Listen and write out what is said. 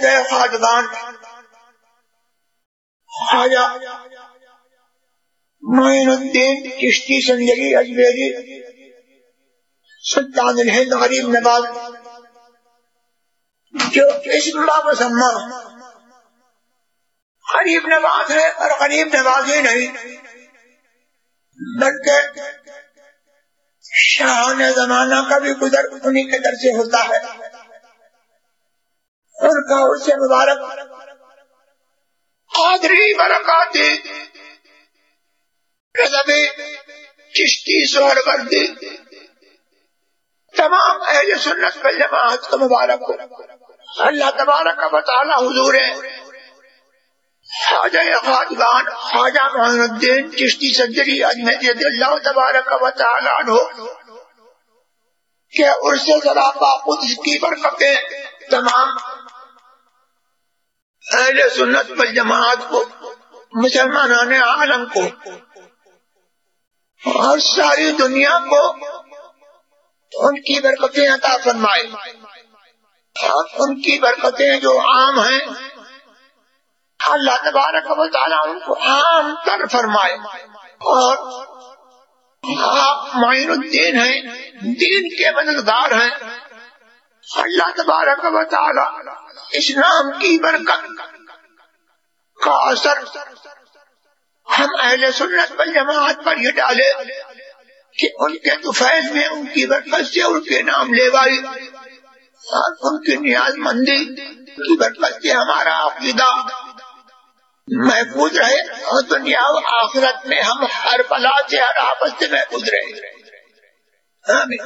خواجہ خاجگان خواجہ معین الدین کشتی سنجری اجمیری۔ سلطان الہند غریب نواز۔ جو اس بڑا مسمہ۔ غریب نواز ہے اور غریب نواز ہی نہیں۔ بلکہ شاہ زمانہ کا بھی گزر انہیں کے در سے ہوتا ہے۔ ان کا اس سے مبارک۔ آدری برکات۔ رضب چشتی سور کر دی تمام اہل سنت کا جماعت کا مبارک ہو۔ اللہ تبارک کا بطالہ حضور ہے۔ خواجہ خاجگان، خواجہ محمد الدین چشتی سجری اجمید اللہ تبارک کا بطالہ ہو کہ عرص ذرا قدس کی برکتیں تمام اہل سنت پر جماعت کو مسلمان عالم کو، اور ساری دنیا کو ان کی برکتیں عطا فرمائے۔ اور ان کی برکتیں جو عام ہیں، اللہ تبارک و تعالیٰ ان کو عام تر فرمائے۔ اور آپ معین الدین ہیں، دین کے مددگار ہیں۔ اللہ تبارک و تعالی اسلام کی برکت کا اثر ہم اہل سنت پر جماعت پر یہ ڈالے کہ ان کے دوفیل میں ان کی برکت سے ان کے نام لے بائی اور ان کی نیاز مندی کی برکت سے ہمارا عقیدہ محفوظ رہے اور دنیا و آخرت میں ہم ہر بلا سے ہر آپس سے محفوظ رہے آمین۔